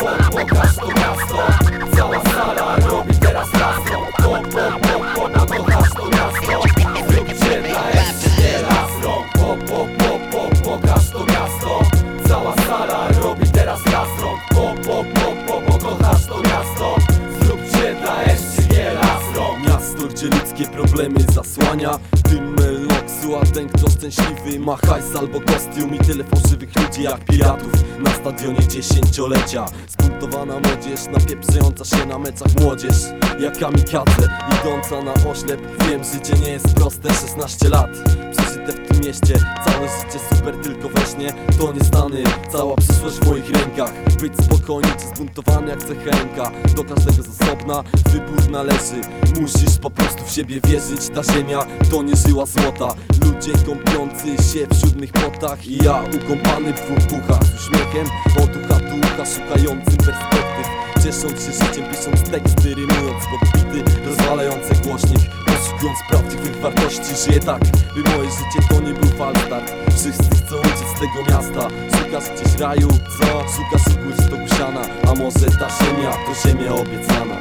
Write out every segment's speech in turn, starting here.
po, po, pokaż to miasto Cała sala robi teraz rastro Po, po, po, po, po, kochasz to miasto Zróbcie dla SG rastro Po, po, po, po, pokaż to miasto Cała sala robi teraz rastro Po, po, po, po, po, kochasz to miasto Zróbcie dla SG rastro Miasto, gdzie ludzkie problemy zasłania Dym Meloksu, a ten kto szczęśliwy ma hajs albo kostium I tyle fałszywych ludzi jak piratów. Na stadionie dziesięciolecia Zbuntowana młodzież, napieprzająca się na meczach młodzież. Jak kamikadze, idąca na oślep. Wiem, życie nie jest proste, 16 lat Przeżyte w tym mieście, całe życie super tylko we śnie. To nie stany, cała przyszłość w moich rękach. Być spokojny czy zbuntowany jak CHMK Do każdego z osobna wybór należy. Musisz po prostu w siebie wierzyć Ta ziemia to nie żyła złota. Ludzie kąpiący się w siódmych potach. I ja ukąpany w dwóch buchach Z uśmiechem od ucha do ucha szukającym perspektyw. Ciesząc się życiem, pisząc teksty, rymując podbity Rozwalające głośnik, poszukując prawdziwych wartości. Żyję tak, by moje życie to nie był falstart. Wszyscy chcą uciec z tego miasta. Szukasz gdzieś raju, co? Szukasz igły do gusiana A może ta ziemia to ziemia obiecana?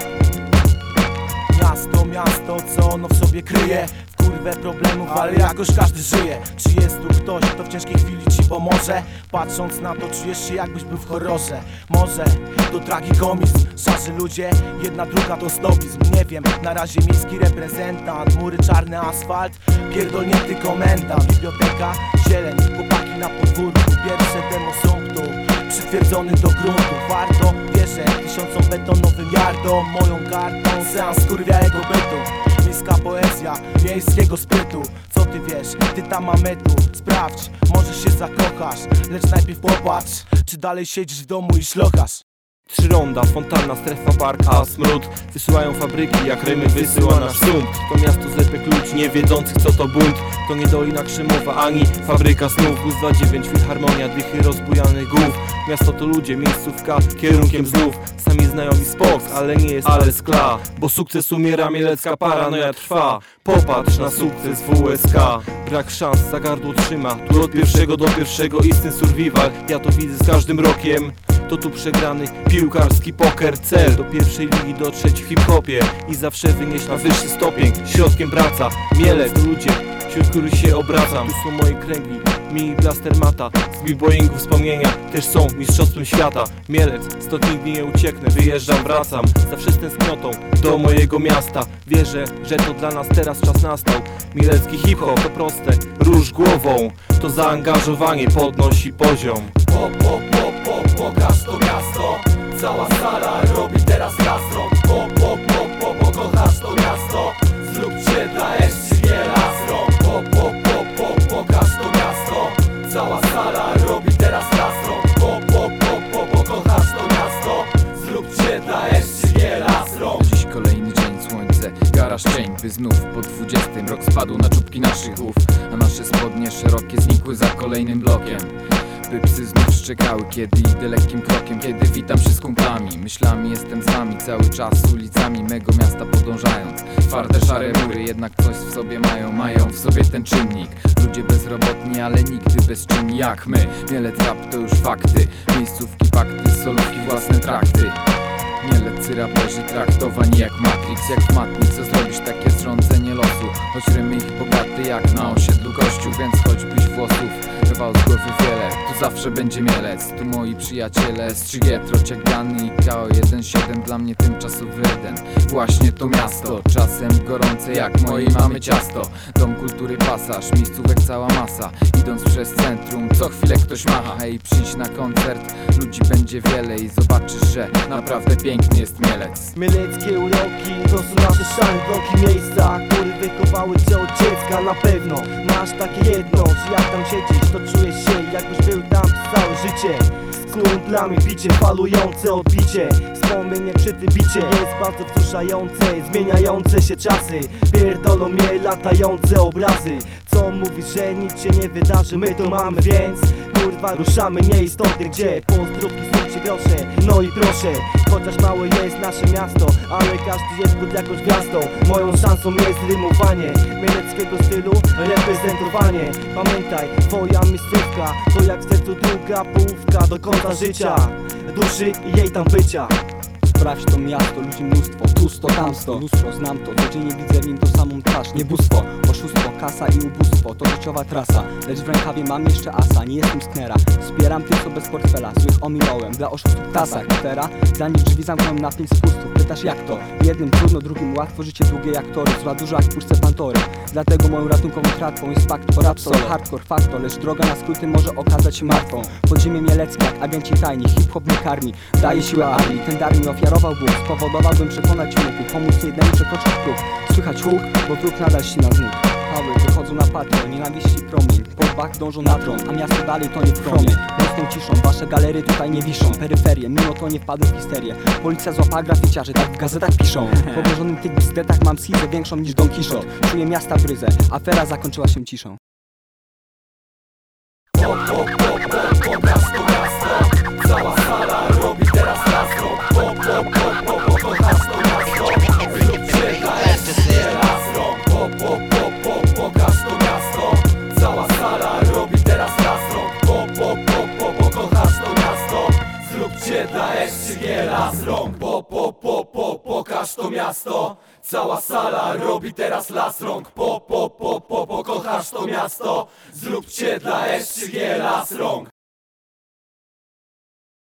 Miasto, miasto, co ono w sobie kryje kurwę problemów, ale jakoś każdy żyje. Czy jest tu ktoś, kto w ciężkiej chwili ci pomoże? Patrząc na to czujesz się jakbyś był w horrorze. Może to tragikomizm, szarzy ludzie Jedna druga to snobizm, nie wiem Na razie miejski reprezentant. Mury, czarny asfalt, pierdolnięty komendant Biblioteka, zieleń, chłopaki na podwórku. Pierwsze demo są tu Przytwierdzony do gruntu. Warto, wierzę, tysiącom betonowym jardom Moją kartą, seans kurwiałego bytu Miejskiego sprytu. Co ty wiesz, ty tam mametu Sprawdź, może się zakochasz. Lecz najpierw popatrz Czy dalej siedzisz w domu i szlochasz. Trzy ronda, fontanna, strefa park, a smród. Wysyłają fabryki, jak rymy wysyła nasz sąd. To miasto zlepek ludzi nie wiedzących co to bunt. To nie Dolina Krzemowa, ani fabryka snów. Bus 29, filharmonia, dychy rozbujanych głów. Miasto to ludzie, miejscówka, kierunkiem znów Sami znajomi spoks, ale nie jest ale skla Bo sukces umiera, mielecka paranoja trwa. Popatrz na sukces WSK Brak szans, za gardło trzyma. Tu od pierwszego do pierwszego istny survival. Ja to widzę z każdym rokiem. To tu przegrany piłkarski poker Cel. Do pierwszej ligi dotrzeć w hip-hopie. I zawsze wynieść na wyższy stopień. Środkiem praca, mielec, ludzie. Wśród których się obracam. Tu są moje kręgi, mini blaster mata. Z b-boyingu wspomnienia też są mistrzostwem świata. Mielec, nigdy nie ucieknę Wyjeżdżam, wracam, zawsze z tęsknotą Do mojego miasta. Wierzę, że to dla nas teraz czas nastał. Mielecki hip-hop to proste, róż głową. To zaangażowanie podnosi poziom. Po, po, po, po, pokaż to miasto. Cała sala robi teraz rastro garaż cień By znów po 20 rok spadł na czubki naszych głów A nasze spodnie szerokie znikły za kolejnym blokiem. By psy znów szczekały, kiedy idę lekkim krokiem Kiedy witam się z kumplami. Myślami jestem z wami cały czas ulicami mego miasta podążając. Twarde szare mury jednak coś w sobie mają Mają w sobie ten czynnik. Ludzie bezrobotni, ale nigdy bezczynni jak my. Mielec rap to już fakty Miejscówki, fakty, solówki, własne trakty Mielecy raperzy traktowani jak Matrix. Jak w Matrix, co zrobisz takie zrządzenie losu. Choć rymy ich bogaty jak na osiedlu gościu Więc choćbyś włosów rwał z głowy wiele Tu zawsze będzie mielec, tu moi przyjaciele Strzygie, Trociak, Gany i KO17 Dla mnie tymczasowy Eden. Właśnie to miasto, czasem gorące jak mojej mamy ciasto. Dom kultury pasaż, miejscówek cała masa. Idąc przez centrum, co chwilę ktoś macha. Hej, przyjdź na koncert, ludzi będzie wiele I zobaczysz, że naprawdę piękny jest Mielec. Mieleckie uroki to są nasze szare Miejsca, które wychowały cię od dziecka Na pewno. Masz takie jedno, że jak tam siedzisz to czujesz się jakbyś był tam całe życie. Z picie, falujące odbicie. Wspomnienie przy tym bicie jest bardzo wzruszające Zmieniające się czasy, pierdolą mnie latające obrazy Co mówi, że nic się nie wydarzy, my to mamy więc kurwa ruszamy nieistotnie Gdzie pozdrówki ci grosze No i proszę, chociaż małe jest nasze miasto Ale każdy jest pod jakąś gwiazdą. Moją szansą jest rymowanie Mieleckiego stylu, reprezentowanie Pamiętaj, twoja miejscówka To jak w sercu druga połówka Do końca życia. Duszy i jej tam bycia Sprawdź to miasto, ludzi mnóstwo, tusto, tamsto Lustro, znam to, codziennie widzę w nim tą samą twarz. Nie bóstwo, oszustwo, kasa i ubóstwo To życiowa trasa, lecz w rękawie mam jeszcze asa Nie jestem sknera, wspieram tych co bez portfela Złych ominąłem, dla oszustów tasa Kwitera, dla nich drzwi zamkną na pięć spustów. Pytasz jak to? Jednym trudno, drugim łatwo. Życie długie jak tory, zła dużo jak puszce Pantory. Dlatego moją ratunkową kratką jest pakt o rap Hardcore faktor, lecz droga na skróty może okazać się martwą. Podziemie mieleckie jak agenci tajni, hip-hop nie karmi. Daje siłę armii, ten dar mi ofiarował Bóg Spowodowałbym przekonać mógł, pomóc jednemu przekroczyć próg Słychać huk, bo wróg nadal ścina z nóg Pały wychodzą na patrol, nienawiści promień Po bach dążą na tron, a miasto dalej tonie w chromie Mocną ciszą, wasze galery tutaj nie wiszą Peryferie, mimo to nie wpadłem w histerię Policja złapała graficiarzy, tak w gazetach piszą W obłożonym tych bzdetach mam schizę większą niż Don Quixote Czuję miasta bryzę, afera zakończyła się ciszą Pop, pop, pop, pop, pokaż to miasto Cała sala pokaż to miasto. Cała sala robi teraz las rąk. Pop, pop, pop, pop, kochasz to miasto. Zróbcie dla SG las rąk